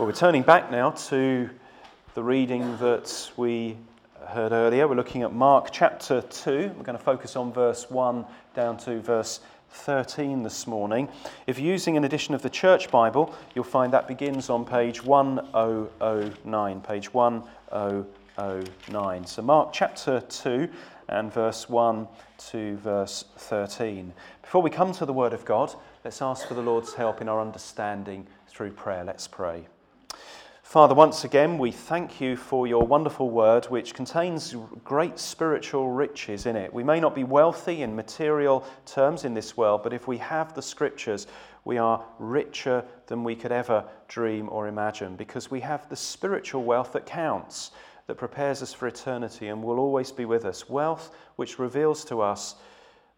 Well, we're turning back now to the reading that we heard earlier. We're looking at Mark chapter 2. We're going to focus on verse 1 down to verse 13 this morning. If you're using an edition of the Church Bible, you'll find that begins on page 1009. Page 1009. So, Mark chapter 2 and verse 1 to verse 13. Before we come to the Word of God, let's ask for the Lord's help in our understanding through prayer. Let's pray. Father, once again, we thank you for your wonderful word, which contains great spiritual riches in it. We may not be wealthy in material terms in this world, but if we have the scriptures, we are richer than we could ever dream or imagine because we have the spiritual wealth that counts, that prepares us for eternity and will always be with us. Wealth which reveals to us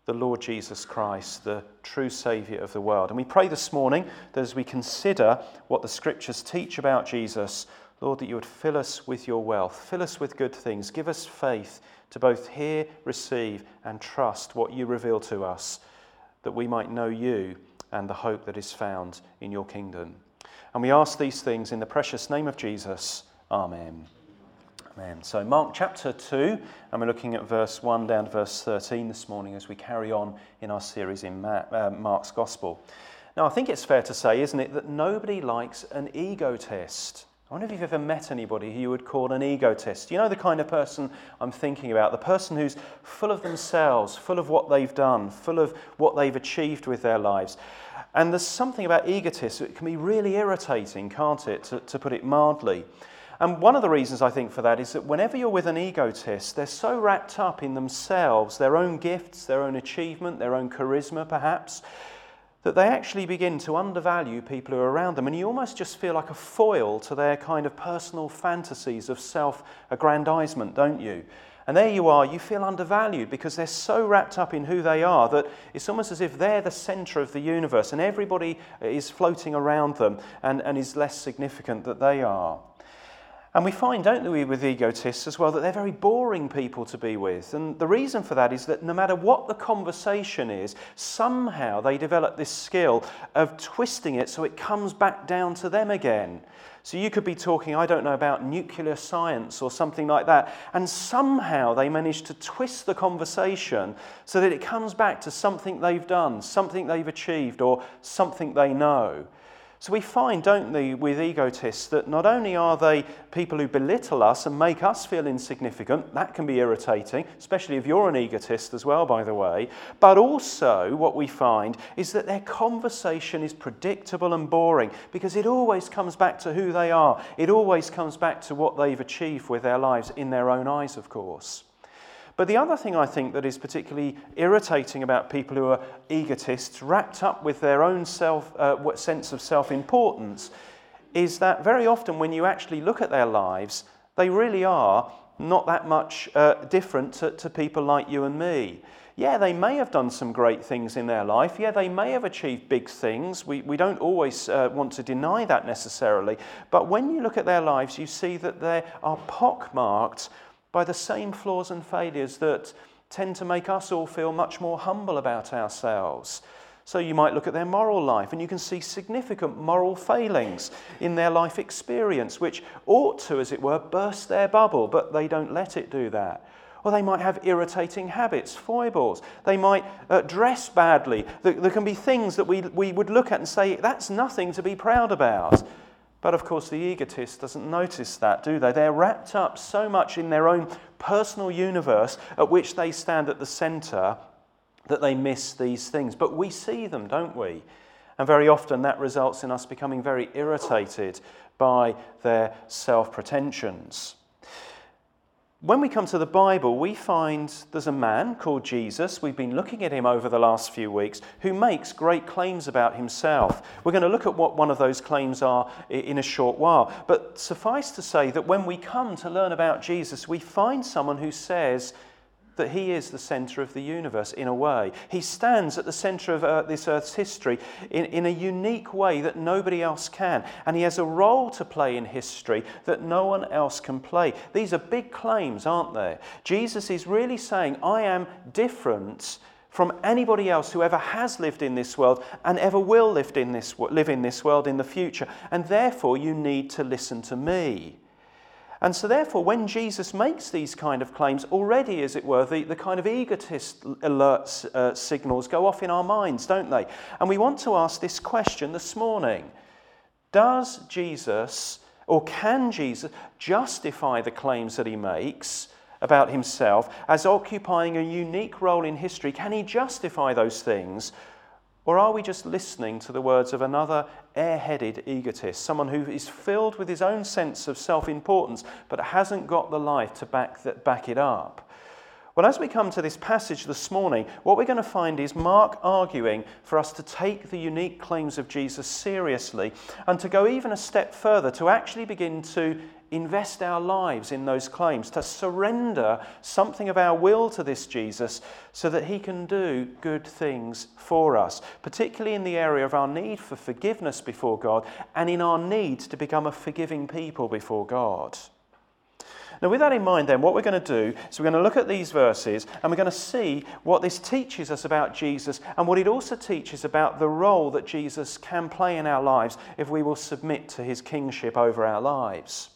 the Lord Jesus Christ, the true Saviour of the world. And we pray this morning that as we consider what the Scriptures teach about Jesus, Lord, that you would fill us with your wealth, fill us with good things, give us faith to both hear, receive, and trust what you reveal to us, that we might know you and the hope that is found in your kingdom. And we ask these things in the precious name of Jesus. Amen. So, Mark chapter 2, and we're looking at verse 1 down to verse 13 this morning as we carry on in our series in uh, Mark's Gospel. Now, I think it's fair to say, isn't it, that nobody likes an egotist. I wonder if you've ever met anybody who you would call an egotist. You know the kind of person I'm thinking about, the person who's full of themselves, full of what they've done, full of what they've achieved with their lives. And there's something about egotists that can be really irritating, can't it, to, to put it mildly. And one of the reasons I think for that is that whenever you're with an egotist, they're so wrapped up in themselves, their own gifts, their own achievement, their own charisma perhaps, that they actually begin to undervalue people who are around them. And you almost just feel like a foil to their kind of personal fantasies of self aggrandizement, don't you? And there you are, you feel undervalued because they're so wrapped up in who they are that it's almost as if they're the center of the universe and everybody is floating around them and, and is less significant than they are. And we find, don't we, with egotists as well, that they're very boring people to be with. And the reason for that is that no matter what the conversation is, somehow they develop this skill of twisting it so it comes back down to them again. So you could be talking, I don't know, about nuclear science or something like that, and somehow they manage to twist the conversation so that it comes back to something they've done, something they've achieved, or something they know. So we find, don't we, with egotists, that not only are they people who belittle us and make us feel insignificant, that can be irritating, especially if you're an egotist as well, by the way, but also what we find is that their conversation is predictable and boring because it always comes back to who they are. It always comes back to what they've achieved with their lives, in their own eyes, of course. But the other thing I think that is particularly irritating about people who are egotists, wrapped up with their own self, uh, sense of self importance, is that very often when you actually look at their lives, they really are not that much uh, different to, to people like you and me. Yeah, they may have done some great things in their life. Yeah, they may have achieved big things. We, we don't always uh, want to deny that necessarily. But when you look at their lives, you see that they are pockmarked by the same flaws and failures that tend to make us all feel much more humble about ourselves. So you might look at their moral life and you can see significant moral failings in their life experience, which ought to, as it were, burst their bubble, but they don't let it do that. Or they might have irritating habits, foibles. They might uh, dress badly. There, there can be things that we, we would look at and say, that's nothing to be proud about. But of course, the egotist doesn't notice that, do they? They're wrapped up so much in their own personal universe at which they stand at the center that they miss these things. But we see them, don't we? And very often that results in us becoming very irritated by their self pretensions. When we come to the Bible, we find there's a man called Jesus. We've been looking at him over the last few weeks who makes great claims about himself. We're going to look at what one of those claims are in a short while. But suffice to say that when we come to learn about Jesus, we find someone who says, that he is the center of the universe in a way. He stands at the center of uh, this earth's history in, in a unique way that nobody else can. And he has a role to play in history that no one else can play. These are big claims, aren't they? Jesus is really saying, I am different from anybody else who ever has lived in this world and ever will live in this, live in this world in the future. And therefore, you need to listen to me. And so, therefore, when Jesus makes these kind of claims, already, as it were, the, the kind of egotist alerts uh, signals go off in our minds, don't they? And we want to ask this question this morning Does Jesus, or can Jesus, justify the claims that he makes? About himself as occupying a unique role in history. Can he justify those things? Or are we just listening to the words of another airheaded egotist, someone who is filled with his own sense of self importance but hasn't got the life to back, that, back it up? Well, as we come to this passage this morning, what we're going to find is Mark arguing for us to take the unique claims of Jesus seriously and to go even a step further, to actually begin to invest our lives in those claims, to surrender something of our will to this Jesus so that he can do good things for us, particularly in the area of our need for forgiveness before God and in our need to become a forgiving people before God. Now, with that in mind, then, what we're going to do is we're going to look at these verses and we're going to see what this teaches us about Jesus and what it also teaches about the role that Jesus can play in our lives if we will submit to his kingship over our lives.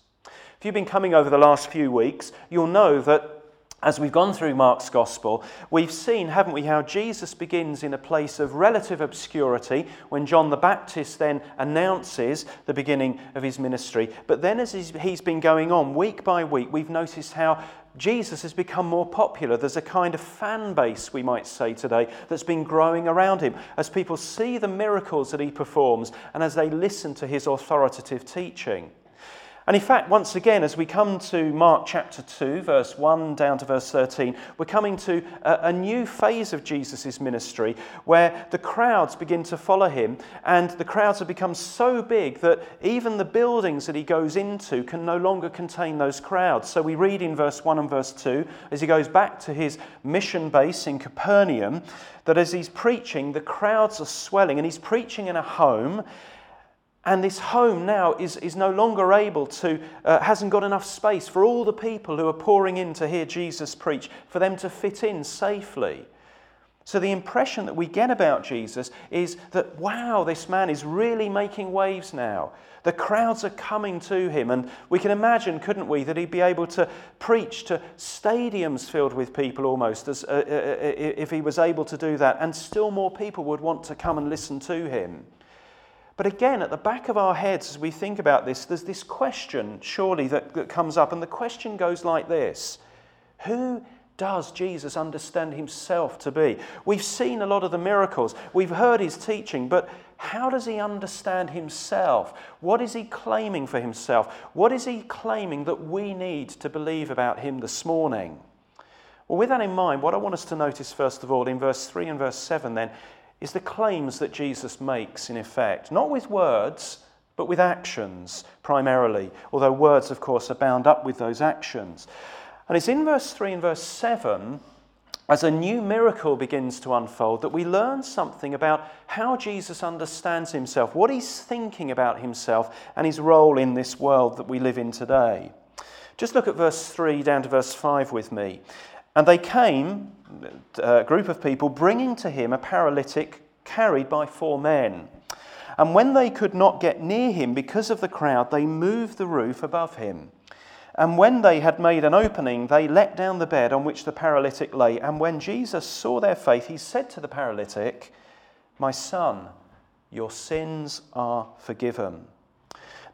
You've been coming over the last few weeks, you'll know that as we've gone through Mark's gospel, we've seen, haven't we, how Jesus begins in a place of relative obscurity when John the Baptist then announces the beginning of his ministry. But then, as he's been going on week by week, we've noticed how Jesus has become more popular. There's a kind of fan base, we might say today, that's been growing around him as people see the miracles that he performs and as they listen to his authoritative teaching. And in fact, once again, as we come to Mark chapter 2, verse 1 down to verse 13, we're coming to a, a new phase of Jesus' ministry where the crowds begin to follow him, and the crowds have become so big that even the buildings that he goes into can no longer contain those crowds. So we read in verse 1 and verse 2, as he goes back to his mission base in Capernaum, that as he's preaching, the crowds are swelling, and he's preaching in a home. And this home now is, is no longer able to, uh, hasn't got enough space for all the people who are pouring in to hear Jesus preach, for them to fit in safely. So the impression that we get about Jesus is that, wow, this man is really making waves now. The crowds are coming to him. And we can imagine, couldn't we, that he'd be able to preach to stadiums filled with people almost, as, uh, uh, uh if he was able to do that. And still more people would want to come and listen to him. But again, at the back of our heads, as we think about this, there's this question, surely, that, that comes up. And the question goes like this Who does Jesus understand himself to be? We've seen a lot of the miracles, we've heard his teaching, but how does he understand himself? What is he claiming for himself? What is he claiming that we need to believe about him this morning? Well, with that in mind, what I want us to notice, first of all, in verse 3 and verse 7, then, is the claims that Jesus makes, in effect, not with words, but with actions primarily, although words, of course, are bound up with those actions. And it's in verse 3 and verse 7, as a new miracle begins to unfold, that we learn something about how Jesus understands himself, what he's thinking about himself, and his role in this world that we live in today. Just look at verse 3 down to verse 5 with me. And they came, a group of people, bringing to him a paralytic carried by four men. And when they could not get near him because of the crowd, they moved the roof above him. And when they had made an opening, they let down the bed on which the paralytic lay. And when Jesus saw their faith, he said to the paralytic, My son, your sins are forgiven.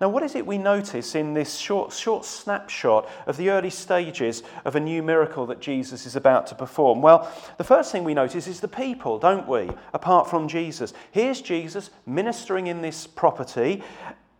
Now, what is it we notice in this short, short snapshot of the early stages of a new miracle that Jesus is about to perform? Well, the first thing we notice is the people, don't we? Apart from Jesus. Here's Jesus ministering in this property,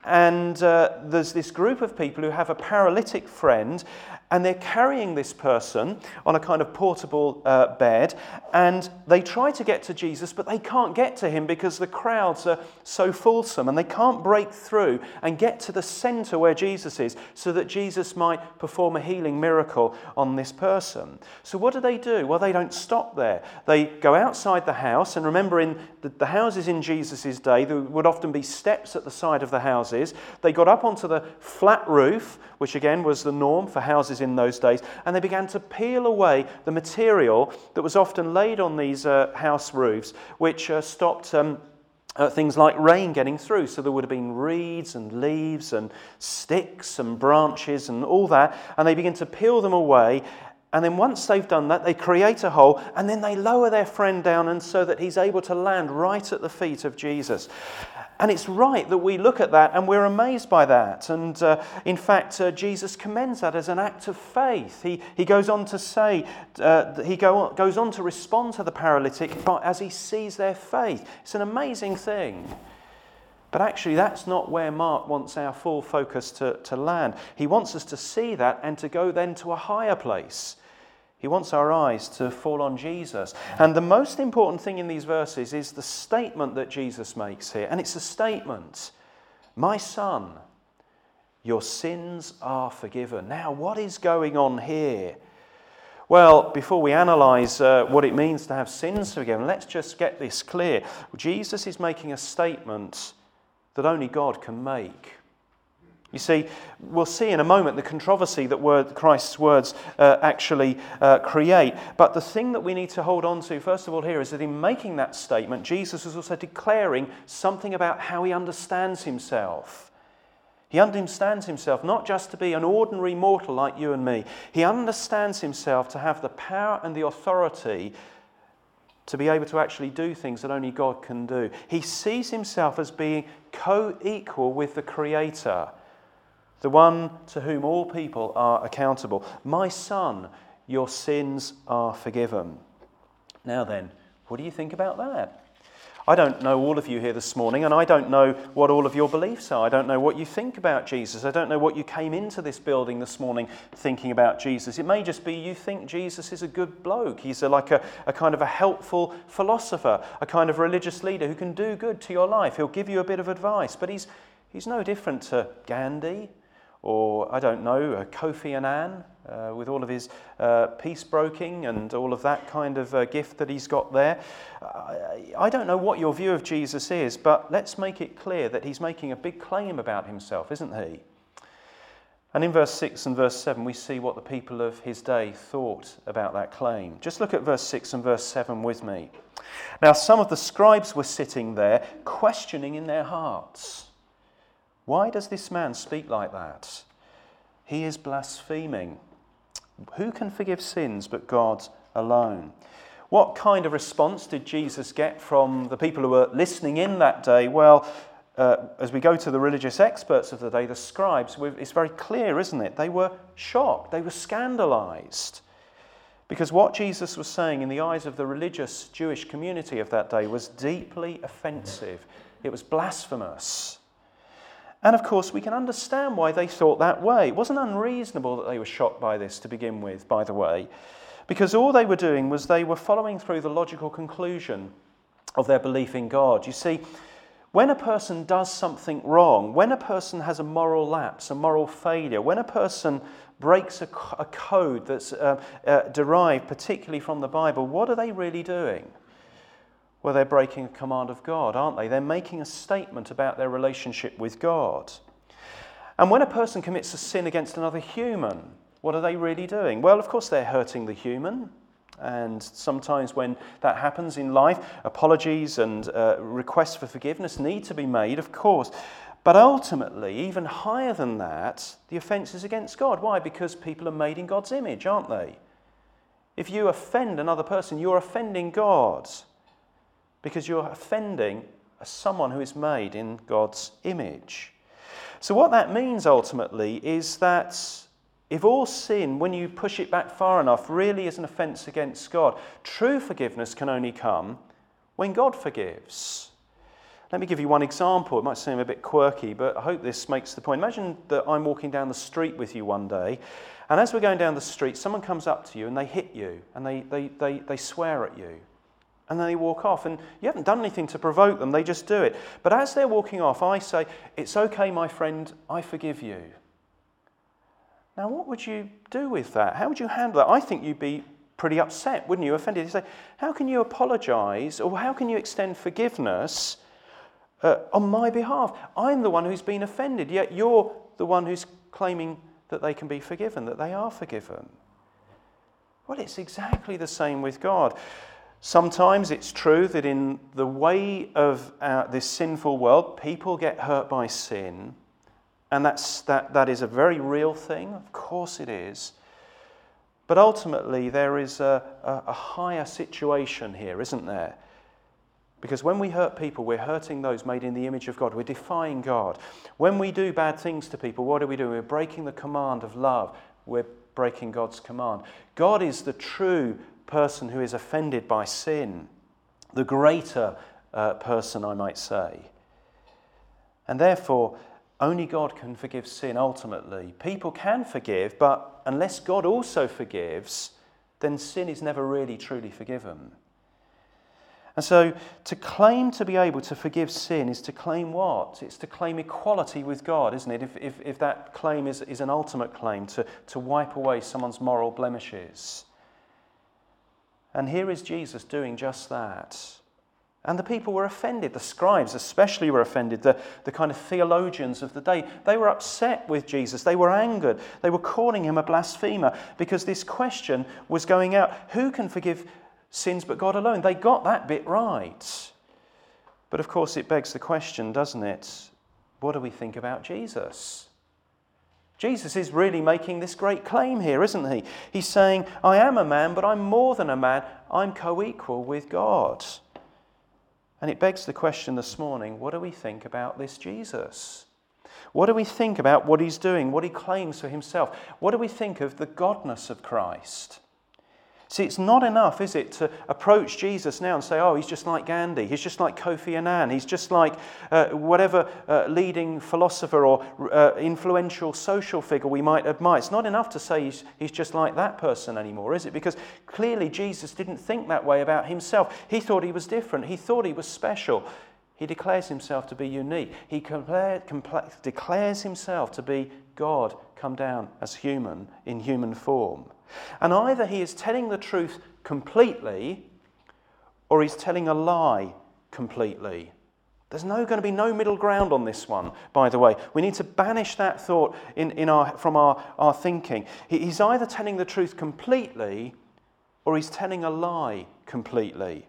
and uh, there's this group of people who have a paralytic friend, and they're carrying this person on a kind of portable uh, bed, and they try to get to Jesus, but they can't get to him because the crowds are so fulsome, and they can't break through and get to the center where Jesus is so that Jesus might perform a healing miracle on this person. So, what do they do? Well, they don't stop there. They go outside the house, and remember, in the, the houses in Jesus' day, there would often be steps at the side of the houses. They got up onto the flat roof, which again was the norm for houses in those days, and they began to peel away the material that was often laid on these uh, house roofs, which uh, stopped. Um, uh, things like rain getting through. So there would have been reeds and leaves and sticks and branches and all that. And they begin to peel them away. And then once they've done that, they create a hole and then they lower their friend down and so that he's able to land right at the feet of Jesus. And it's right that we look at that and we're amazed by that. And uh, in fact, uh, Jesus commends that as an act of faith. He, he goes on to say, uh, he go on, goes on to respond to the paralytic as he sees their faith. It's an amazing thing. But actually, that's not where Mark wants our full focus to, to land. He wants us to see that and to go then to a higher place he wants our eyes to fall on Jesus. And the most important thing in these verses is the statement that Jesus makes here. And it's a statement My son, your sins are forgiven. Now, what is going on here? Well, before we analyze uh, what it means to have sins forgiven, let's just get this clear. Jesus is making a statement that only God can make. You see, we'll see in a moment the controversy that word, Christ's words uh, actually uh, create. But the thing that we need to hold on to, first of all, here is that in making that statement, Jesus was also declaring something about how he understands himself. He understands himself not just to be an ordinary mortal like you and me, he understands himself to have the power and the authority to be able to actually do things that only God can do. He sees himself as being co equal with the Creator the one to whom all people are accountable. My son, your sins are forgiven. Now then, what do you think about that? I don't know all of you here this morning, and I don't know what all of your beliefs are. I don't know what you think about Jesus. I don't know what you came into this building this morning thinking about Jesus. It may just be you think Jesus is a good bloke. He's a, like a, a kind of a helpful philosopher, a kind of religious leader who can do good to your life. He'll give you a bit of advice, but he's, he's no different to Gandhi or I don't know, uh, Kofi Annan uh, with all of his uh, peace broking and all of that kind of uh, gift that he's got there. I don't know what your view of Jesus is, but let's make it clear that he's making a big claim about himself, isn't he? And in verse 6 and verse 7, we see what the people of his day thought about that claim. Just look at verse 6 and verse 7 with me. Now, some of the scribes were sitting there, questioning in their hearts. Why does this man speak like that? He is blaspheming. Who can forgive sins but God alone? What kind of response did Jesus get from the people who were listening in that day? Well, uh, as we go to the religious experts of the day, the scribes, it's very clear, isn't it? They were shocked, they were scandalized. Because what Jesus was saying in the eyes of the religious Jewish community of that day was deeply offensive, it was blasphemous. And of course, we can understand why they thought that way. It wasn't unreasonable that they were shocked by this to begin with, by the way, because all they were doing was they were following through the logical conclusion of their belief in God. You see, when a person does something wrong, when a person has a moral lapse, a moral failure, when a person breaks a, a code that's uh, uh, derived particularly from the Bible, what are they really doing? Well, they're breaking a command of God, aren't they? They're making a statement about their relationship with God. And when a person commits a sin against another human, what are they really doing? Well, of course, they're hurting the human. And sometimes when that happens in life, apologies and uh, requests for forgiveness need to be made, of course. But ultimately, even higher than that, the offence is against God. Why? Because people are made in God's image, aren't they? If you offend another person, you're offending God because you're offending someone who is made in God's image. So, what that means ultimately is that if all sin, when you push it back far enough, really is an offense against God, true forgiveness can only come when God forgives. Let me give you one example. It might seem a bit quirky, but I hope this makes the point. Imagine that I'm walking down the street with you one day, and as we're going down the street, someone comes up to you and they hit you and they, they, they, they swear at you and then they walk off. And you haven't done anything to provoke them, they just do it. But as they're walking off, I say, It's okay, my friend, I forgive you. Now, what would you do with that? How would you handle that? I think you'd be pretty upset, wouldn't you? Offended. You say, How can you apologize or how can you extend forgiveness uh, on my behalf? I'm the one who's been offended, yet you're the one who's claiming that they can be forgiven, that they are forgiven. Well, it's exactly the same with God. Sometimes it's true that in the way of our, this sinful world, people get hurt by sin, and that's, that, that is a very real thing. Of course, it is. But ultimately, there is a, a, a higher situation here, isn't there? Because when we hurt people, we're hurting those made in the image of God. We're defying God. When we do bad things to people, what do we do? We're breaking the command of love. We're breaking God's command. God is the true person who is offended by sin, the greater uh, person, I might say. And therefore, only God can forgive sin ultimately. People can forgive, but unless God also forgives, then sin is never really truly forgiven. And so to claim to be able to forgive sin is to claim what? It's to claim equality with God, isn't it? If, if, if that claim is, is an ultimate claim, to, to wipe away someone's moral blemishes. And here is Jesus doing just that. And the people were offended. The scribes, especially, were offended. The, the kind of theologians of the day, they were upset with Jesus. They were angered. They were calling him a blasphemer because this question was going out who can forgive sins but God alone. They got that bit right. But of course, it begs the question, doesn't it? What do we think about Jesus? Jesus is really making this great claim here, isn't he? He's saying, I am a man, but I'm more than a man. I'm co equal with God. And it begs the question this morning what do we think about this Jesus? What do we think about what he's doing, what he claims for himself? What do we think of the godness of Christ? See, it's not enough, is it, to approach Jesus now and say, oh, he's just like Gandhi, he's just like Kofi Annan, he's just like uh, whatever uh, leading philosopher or uh, influential social figure we might admire. It's not enough to say he's, he's just like that person anymore, is it? Because clearly Jesus didn't think that way about himself. He thought he was different, he thought he was special. He declares himself to be unique. He declares himself to be God come down as human in human form. And either he is telling the truth completely or he's telling a lie completely. There's no going to be no middle ground on this one, by the way. We need to banish that thought in, in our, from our, our thinking. He's either telling the truth completely or he's telling a lie completely.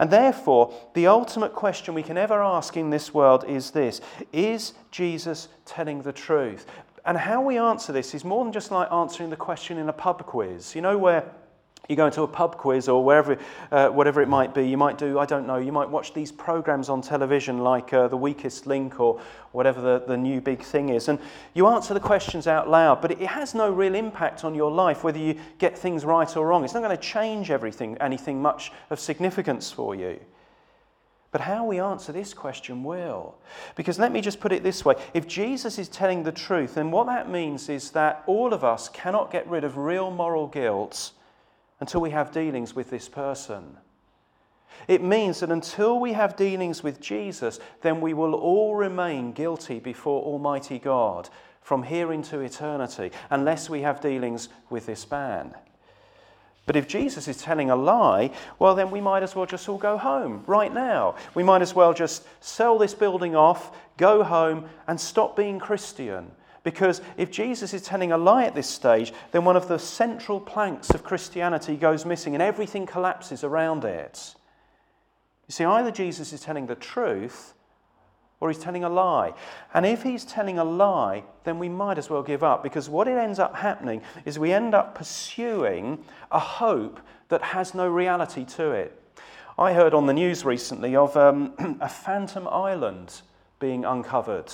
And therefore, the ultimate question we can ever ask in this world is this Is Jesus telling the truth? And how we answer this is more than just like answering the question in a pub quiz. You know, where you go into a pub quiz or wherever, uh, whatever it might be, you might do, I don't know, you might watch these programs on television like uh, The Weakest Link or whatever the, the new big thing is. And you answer the questions out loud, but it has no real impact on your life whether you get things right or wrong. It's not going to change everything, anything much of significance for you. But how we answer this question will. Because let me just put it this way if Jesus is telling the truth, then what that means is that all of us cannot get rid of real moral guilt until we have dealings with this person. It means that until we have dealings with Jesus, then we will all remain guilty before Almighty God from here into eternity, unless we have dealings with this man. But if Jesus is telling a lie, well, then we might as well just all go home right now. We might as well just sell this building off, go home, and stop being Christian. Because if Jesus is telling a lie at this stage, then one of the central planks of Christianity goes missing and everything collapses around it. You see, either Jesus is telling the truth or he's telling a lie. And if he's telling a lie, then we might as well give up because what it ends up happening is we end up pursuing a hope that has no reality to it. I heard on the news recently of um, a phantom island being uncovered.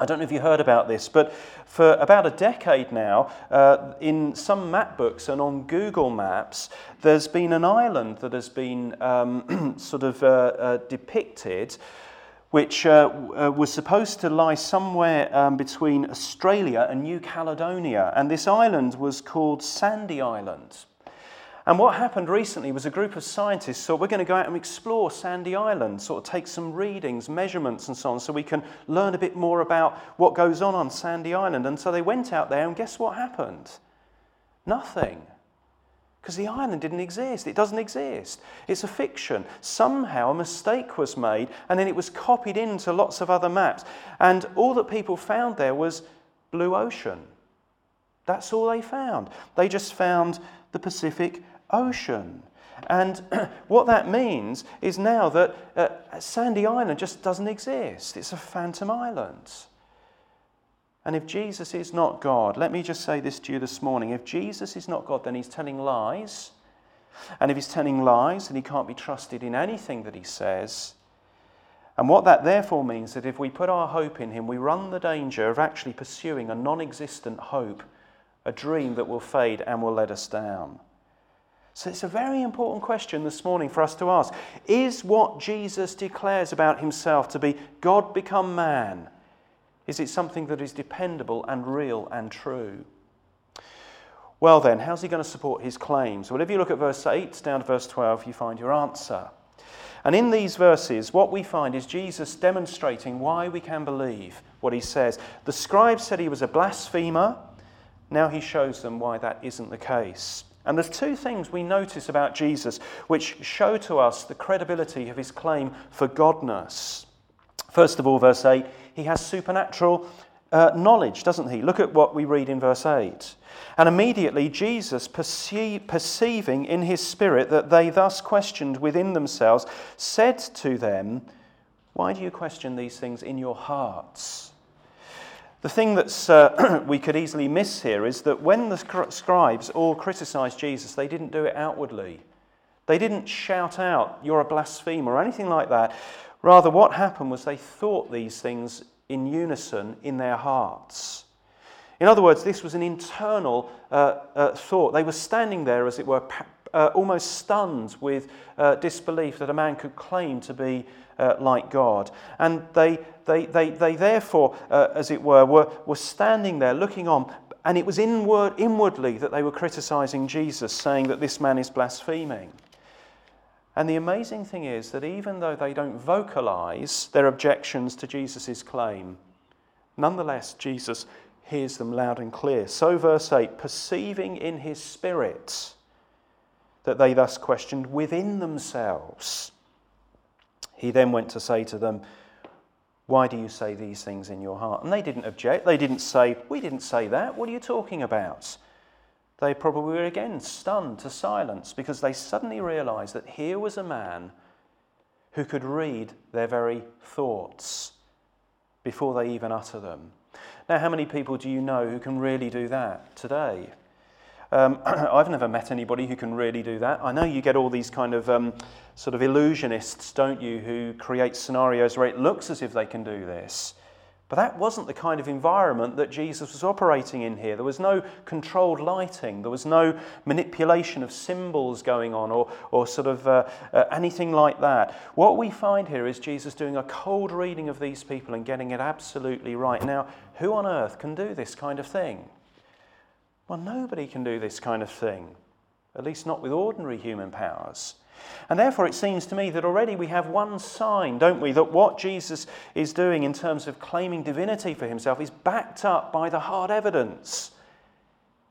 I don't know if you heard about this, but for about a decade now, uh, in some map books and on Google Maps, there's been an island that has been um, sort of uh, uh, depicted which uh, uh, was supposed to lie somewhere um, between Australia and New Caledonia. And this island was called Sandy Island. And what happened recently was a group of scientists thought we're going to go out and explore Sandy Island, sort of take some readings, measurements, and so on, so we can learn a bit more about what goes on on Sandy Island. And so they went out there, and guess what happened? Nothing. Because the island didn't exist. It doesn't exist. It's a fiction. Somehow a mistake was made and then it was copied into lots of other maps. And all that people found there was blue ocean. That's all they found. They just found the Pacific Ocean. And what that means is now that uh, Sandy Island just doesn't exist. It's a phantom island. And if Jesus is not God, let me just say this to you this morning. If Jesus is not God, then he's telling lies. And if he's telling lies, then he can't be trusted in anything that he says. And what that therefore means that if we put our hope in him, we run the danger of actually pursuing a non existent hope, a dream that will fade and will let us down. So it's a very important question this morning for us to ask. Is what Jesus declares about himself to be God become man? Is it something that is dependable and real and true? Well, then, how's he going to support his claims? Well, if you look at verse 8 down to verse 12, you find your answer. And in these verses, what we find is Jesus demonstrating why we can believe what he says. The scribes said he was a blasphemer. Now he shows them why that isn't the case. And there's two things we notice about Jesus which show to us the credibility of his claim for godness. First of all, verse 8, he has supernatural uh, knowledge, doesn't he? Look at what we read in verse 8. And immediately Jesus, perceive, perceiving in his spirit that they thus questioned within themselves, said to them, Why do you question these things in your hearts? The thing that uh, we could easily miss here is that when the scribes all criticized Jesus, they didn't do it outwardly. They didn't shout out, You're a blasphemer, or anything like that. Rather, what happened was they thought these things in unison in their hearts. In other words, this was an internal uh, uh, thought. They were standing there, as it were, uh, almost stunned with uh, disbelief that a man could claim to be uh, like God. And they, they, they, they therefore, uh, as it were, were, were standing there looking on. And it was inward, inwardly that they were criticizing Jesus, saying that this man is blaspheming. And the amazing thing is that even though they don't vocalize their objections to Jesus' claim, nonetheless, Jesus hears them loud and clear. So, verse 8 perceiving in his spirit that they thus questioned within themselves he then went to say to them, Why do you say these things in your heart? And they didn't object. They didn't say, We didn't say that. What are you talking about? They probably were again stunned to silence because they suddenly realized that here was a man who could read their very thoughts before they even utter them. Now, how many people do you know who can really do that today? Um, I've never met anybody who can really do that. I know you get all these kind of um, sort of illusionists, don't you, who create scenarios where it looks as if they can do this. But that wasn't the kind of environment that Jesus was operating in here. There was no controlled lighting, there was no manipulation of symbols going on or, or sort of uh, uh, anything like that. What we find here is Jesus doing a cold reading of these people and getting it absolutely right. Now, who on earth can do this kind of thing? Well, nobody can do this kind of thing, at least not with ordinary human powers. And therefore, it seems to me that already we have one sign, don't we, that what Jesus is doing in terms of claiming divinity for himself is backed up by the hard evidence.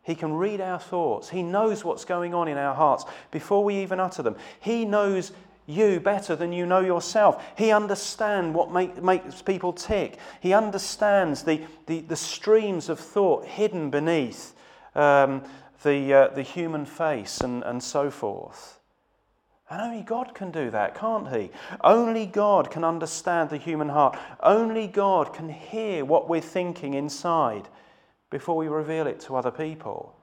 He can read our thoughts. He knows what's going on in our hearts before we even utter them. He knows you better than you know yourself. He understands what make, makes people tick. He understands the, the, the streams of thought hidden beneath um, the, uh, the human face and, and so forth. And only God can do that, can't He? Only God can understand the human heart. Only God can hear what we're thinking inside before we reveal it to other people.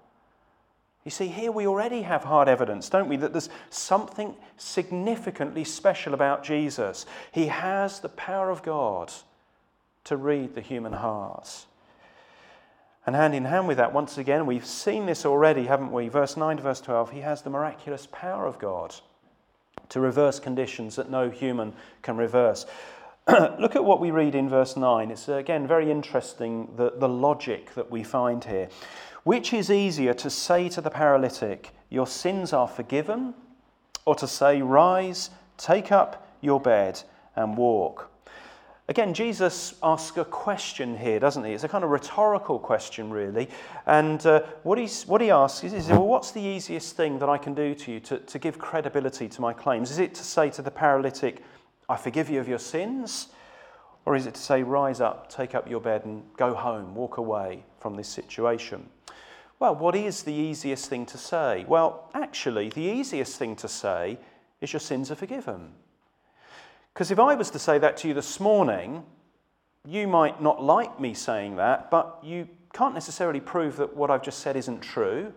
You see, here we already have hard evidence, don't we, that there's something significantly special about Jesus. He has the power of God to read the human heart. And hand in hand with that, once again, we've seen this already, haven't we? Verse 9 to verse 12, he has the miraculous power of God to reverse conditions that no human can reverse. Look at what we read in verse 9. It's uh, again very interesting the, the logic that we find here. Which is easier to say to the paralytic, Your sins are forgiven, or to say, Rise, take up your bed, and walk? Again, Jesus asks a question here, doesn't he? It's a kind of rhetorical question, really. And uh, what, he's, what he asks is, well, what's the easiest thing that I can do to you to, to give credibility to my claims? Is it to say to the paralytic, I forgive you of your sins? Or is it to say, rise up, take up your bed, and go home, walk away from this situation? well, what is the easiest thing to say? Well, actually, the easiest thing to say is your sins are forgiven. Because if I was to say that to you this morning, you might not like me saying that, but you can't necessarily prove that what I've just said isn't true.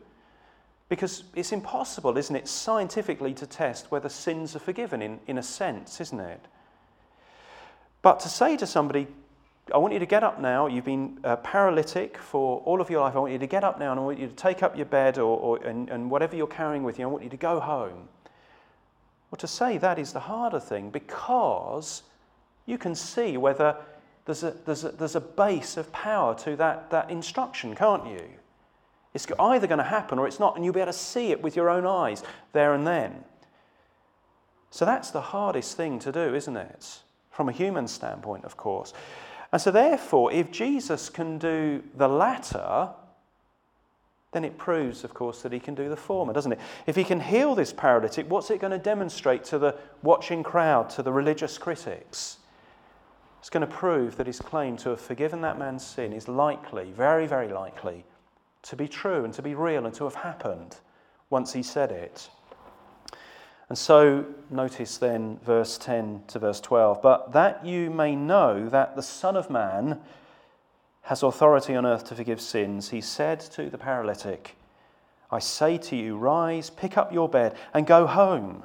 Because it's impossible, isn't it, scientifically to test whether sins are forgiven in, in a sense, isn't it? But to say to somebody, I want you to get up now. You've been uh, paralytic for all of your life. I want you to get up now and I want you to take up your bed or, or and, and whatever you're carrying with you. I want you to go home. Well, to say that is the harder thing because you can see whether there's a, there's a, there's a base of power to that, that instruction, can't you? It's either going to happen or it's not, and you'll be able to see it with your own eyes there and then. So that's the hardest thing to do, isn't it? From a human standpoint, of course. And so, therefore, if Jesus can do the latter, then it proves, of course, that he can do the former, doesn't it? If he can heal this paralytic, what's it going to demonstrate to the watching crowd, to the religious critics? It's going to prove that his claim to have forgiven that man's sin is likely, very, very likely, to be true and to be real and to have happened once he said it. And so, notice then verse 10 to verse 12. But that you may know that the Son of Man has authority on earth to forgive sins, he said to the paralytic, I say to you, rise, pick up your bed, and go home.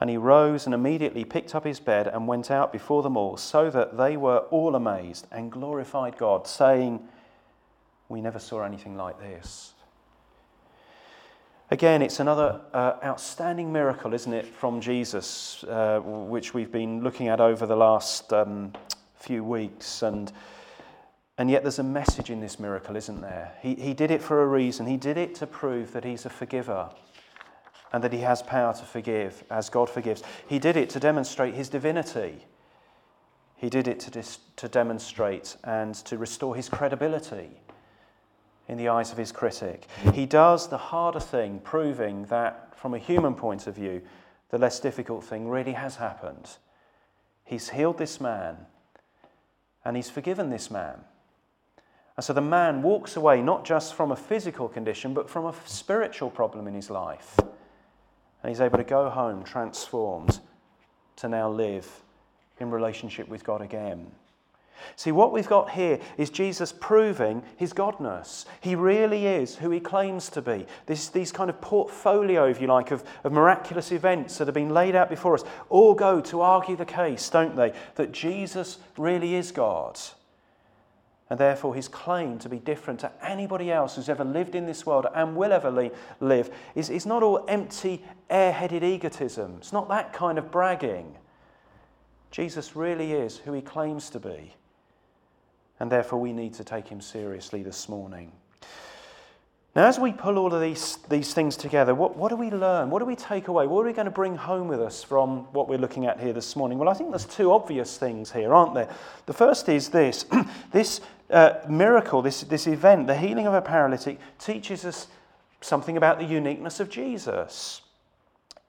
And he rose and immediately picked up his bed and went out before them all, so that they were all amazed and glorified God, saying, We never saw anything like this. Again, it's another uh, outstanding miracle, isn't it, from Jesus, uh, which we've been looking at over the last um, few weeks. And, and yet there's a message in this miracle, isn't there? He, he did it for a reason. He did it to prove that he's a forgiver and that he has power to forgive as God forgives. He did it to demonstrate his divinity. He did it to, dis- to demonstrate and to restore his credibility in the eyes of his critic. He does the harder thing, proving that from a human point of view, the less difficult thing really has happened. He's healed this man and he's forgiven this man. And so the man walks away not just from a physical condition, but from a spiritual problem in his life. And he's able to go home transformed to now live in relationship with God again. See, what we've got here is Jesus proving his godness. He really is who he claims to be. This, these kind of portfolio, if you like, of, of miraculous events that have been laid out before us all go to argue the case, don't they? That Jesus really is God. And therefore, his claim to be different to anybody else who's ever lived in this world and will ever live is, is not all empty, airheaded egotism. It's not that kind of bragging. Jesus really is who he claims to be and therefore we need to take him seriously this morning. Now, as we pull all of these, these things together, what, what do we learn? What do we take away? What are we going to bring home with us from what we're looking at here this morning? Well, I think there's two obvious things here, aren't there? The first is this this uh, miracle, this, this event, the healing of a paralytic, teaches us something about the uniqueness of Jesus.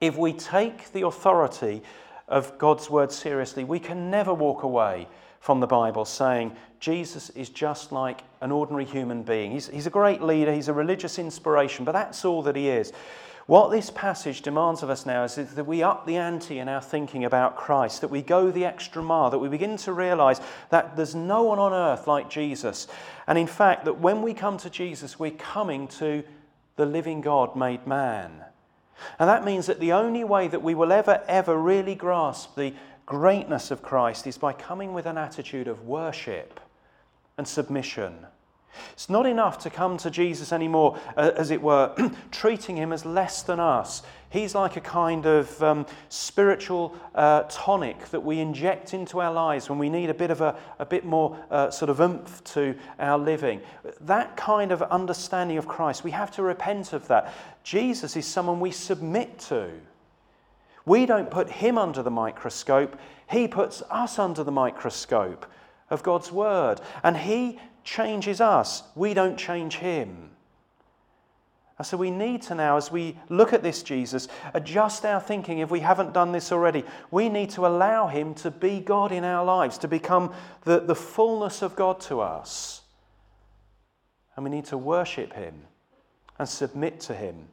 If we take the authority of God's word seriously, we can never walk away from the Bible saying Jesus is just like an ordinary human being. He's, he's a great leader, he's a religious inspiration, but that's all that he is. What this passage demands of us now is that we up the ante in our thinking about Christ, that we go the extra mile, that we begin to realize that there's no one on earth like Jesus. And in fact, that when we come to Jesus, we're coming to the living God made man. And that means that the only way that we will ever, ever really grasp the greatness of Christ is by coming with an attitude of worship and submission. It's not enough to come to Jesus anymore, as it were, treating him as less than us. He's like a kind of um, spiritual uh, tonic that we inject into our lives when we need a bit of a, a bit more uh, sort of oomph to our living. That kind of understanding of Christ, we have to repent of that. Jesus is someone we submit to. We don't put him under the microscope, he puts us under the microscope of God's word. And he changes us, we don't change him. And so we need to now, as we look at this Jesus, adjust our thinking if we haven't done this already. We need to allow him to be God in our lives, to become the, the fullness of God to us. And we need to worship him and submit to Him.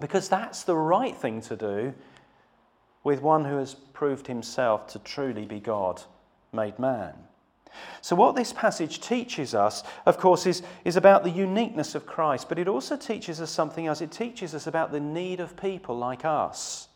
Because that's the right thing to do with one who has proved himself to truly be God made man. So, what this passage teaches us, of course, is, is about the uniqueness of Christ, but it also teaches us something else. It teaches us about the need of people like us.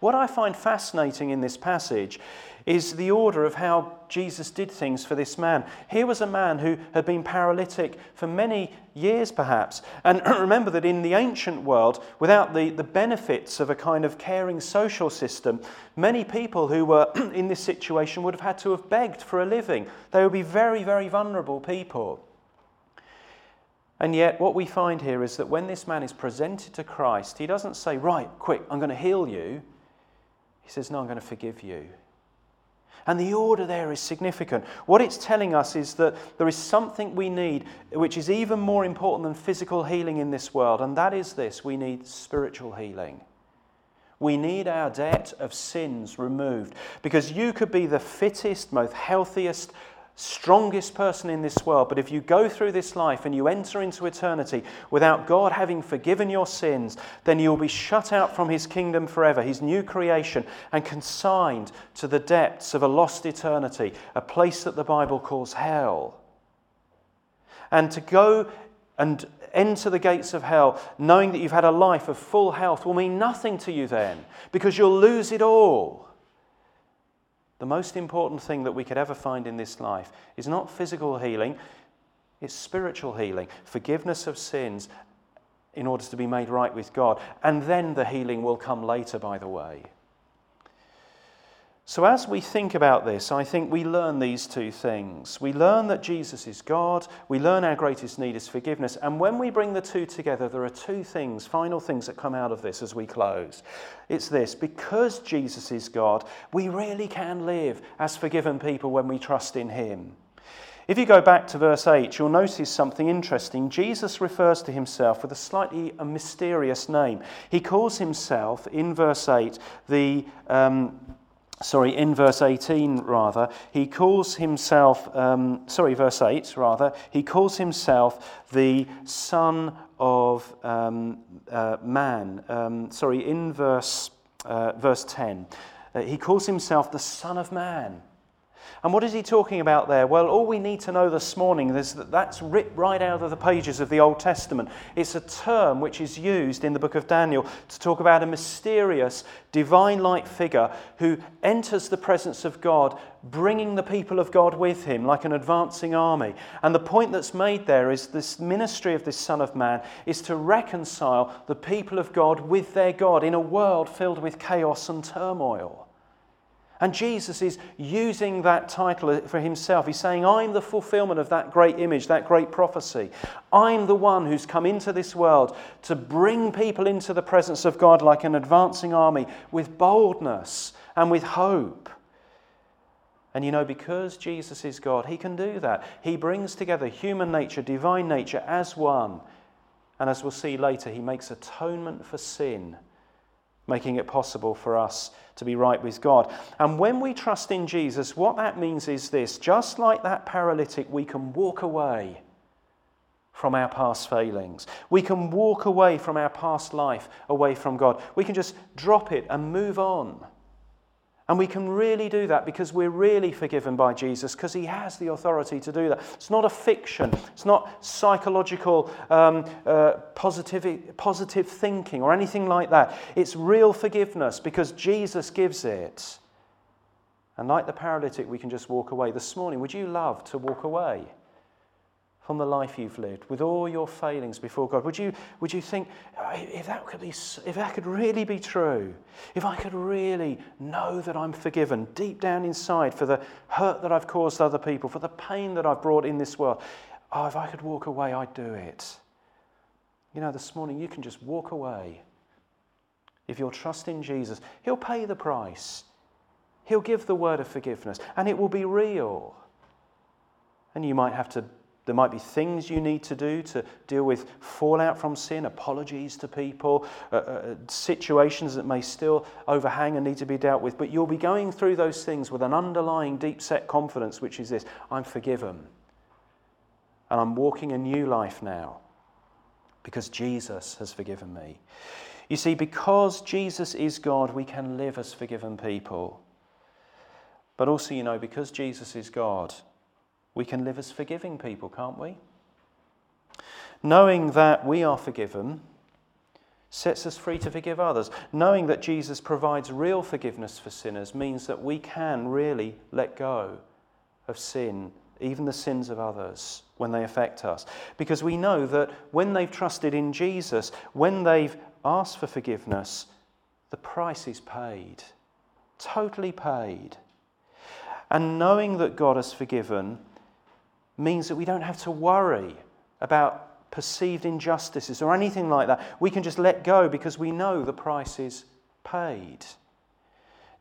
What I find fascinating in this passage is the order of how Jesus did things for this man. Here was a man who had been paralytic for many years, perhaps. And remember that in the ancient world, without the, the benefits of a kind of caring social system, many people who were in this situation would have had to have begged for a living. They would be very, very vulnerable people. And yet, what we find here is that when this man is presented to Christ, he doesn't say, Right, quick, I'm going to heal you. He says, No, I'm going to forgive you. And the order there is significant. What it's telling us is that there is something we need which is even more important than physical healing in this world, and that is this we need spiritual healing. We need our debt of sins removed because you could be the fittest, most healthiest, strongest person in this world. But if you go through this life and you enter into eternity without God having forgiven your sins, then you'll be shut out from His kingdom forever, His new creation, and consigned to the depths of a lost eternity, a place that the Bible calls hell. And to go and enter the gates of hell knowing that you've had a life of full health will mean nothing to you then because you'll lose it all. The most important thing that we could ever find in this life is not physical healing, it's spiritual healing, forgiveness of sins in order to be made right with God. And then the healing will come later, by the way. So, as we think about this, I think we learn these two things. We learn that Jesus is God, we learn our greatest need is forgiveness, and when we bring the two together, there are two things, final things that come out of this as we close. It's this because Jesus is God, we really can live as forgiven people when we trust in Him. If you go back to verse 8, you'll notice something interesting. Jesus refers to himself with a slightly mysterious name. He calls himself, in verse 8, the. Um, sorry, in verse 18, rather, he calls himself, um, sorry, verse 8, rather, he calls himself the Son of um, uh, Man. Um, sorry, in verse, uh, verse 10, uh, he calls himself the Son of Man. And what is he talking about there? Well, all we need to know this morning is that that's ripped right out of the pages of the Old Testament. It's a term which is used in the book of Daniel to talk about a mysterious, divine like figure who enters the presence of God, bringing the people of God with him like an advancing army. And the point that's made there is this ministry of this Son of Man is to reconcile the people of God with their God in a world filled with chaos and turmoil. And Jesus is using that title for himself. He's saying, I'm the fulfillment of that great image, that great prophecy. I'm the one who's come into this world to bring people into the presence of God like an advancing army with boldness and with hope. And you know, because Jesus is God, he can do that. He brings together human nature, divine nature as one. And as we'll see later, he makes atonement for sin making it possible for us to be right with God. And when we trust in Jesus, what that means is this just like that paralytic, we can walk away from our past failings. We can walk away from our past life, away from God. We can just drop it and move on. And we can really do that because we're really forgiven by Jesus because he has the authority to do that. It's not a fiction, it's not psychological um, uh, positive, positive thinking or anything like that. It's real forgiveness because Jesus gives it. And like the paralytic, we can just walk away. This morning, would you love to walk away? From the life you've lived, with all your failings before God, would you, would you think, oh, if that, could be, if that could really be true, if I could really know that I'm forgiven deep down inside for the hurt that I've caused other people, for the pain that I've brought in this world, oh, if I could walk away, I'd do it. You know, this morning you can just walk away. If you'll trust in Jesus, He'll pay the price. He'll give the word of forgiveness, and it will be real. And you might have to there might be things you need to do to deal with fallout from sin, apologies to people, uh, uh, situations that may still overhang and need to be dealt with. But you'll be going through those things with an underlying deep set confidence, which is this I'm forgiven. And I'm walking a new life now. because Jesus has forgiven me. You see, because Jesus is God, we can live as forgiven people. But also, you know, because Jesus is God, we can live as forgiving people, can't we? Knowing that we are forgiven sets us free to forgive others. Knowing that Jesus provides real forgiveness for sinners means that we can really let go of sin, even the sins of others, when they affect us. Because we know that when they've trusted in Jesus, when they've asked for forgiveness, the price is paid, totally paid. And knowing that God has forgiven means that we don't have to worry about perceived injustices or anything like that. We can just let go because we know the price is paid.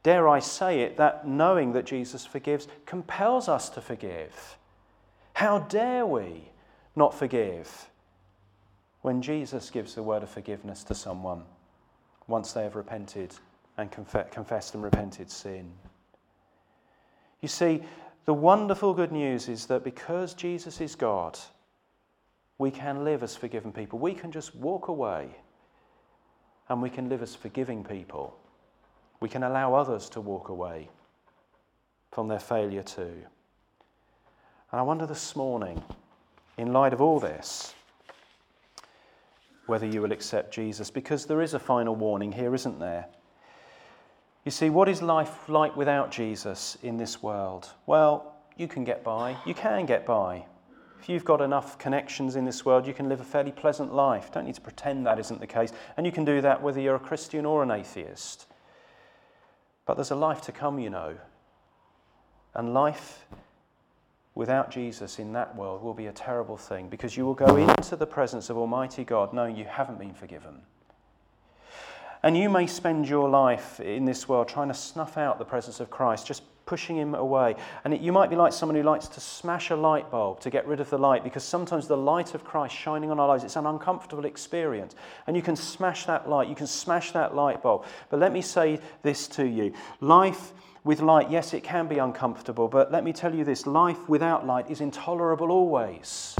Dare I say it, that knowing that Jesus forgives compels us to forgive. How dare we not forgive when Jesus gives the word of forgiveness to someone once they have repented and confessed and repented sin? You see, the wonderful good news is that because Jesus is God, we can live as forgiven people. We can just walk away and we can live as forgiving people. We can allow others to walk away from their failure too. And I wonder this morning, in light of all this, whether you will accept Jesus, because there is a final warning here, isn't there? You see, what is life like without Jesus in this world? Well, you can get by. You can get by. If you've got enough connections in this world, you can live a fairly pleasant life. Don't need to pretend that isn't the case. And you can do that whether you're a Christian or an atheist. But there's a life to come, you know. And life without Jesus in that world will be a terrible thing because you will go into the presence of Almighty God knowing you haven't been forgiven. And you may spend your life in this world trying to snuff out the presence of Christ, just pushing him away. And it, you might be like someone who likes to smash a light bulb to get rid of the light because sometimes the light of Christ shining on our lives, it's an uncomfortable experience. And you can smash that light, you can smash that light bulb. But let me say this to you life with light, yes, it can be uncomfortable, but let me tell you this life without light is intolerable always.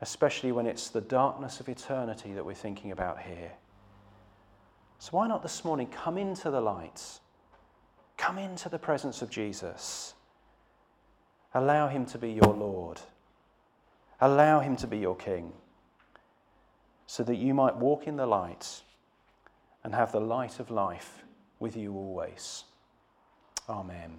Especially when it's the darkness of eternity that we're thinking about here. So, why not this morning come into the light? Come into the presence of Jesus. Allow him to be your Lord. Allow him to be your King so that you might walk in the light and have the light of life with you always. Amen.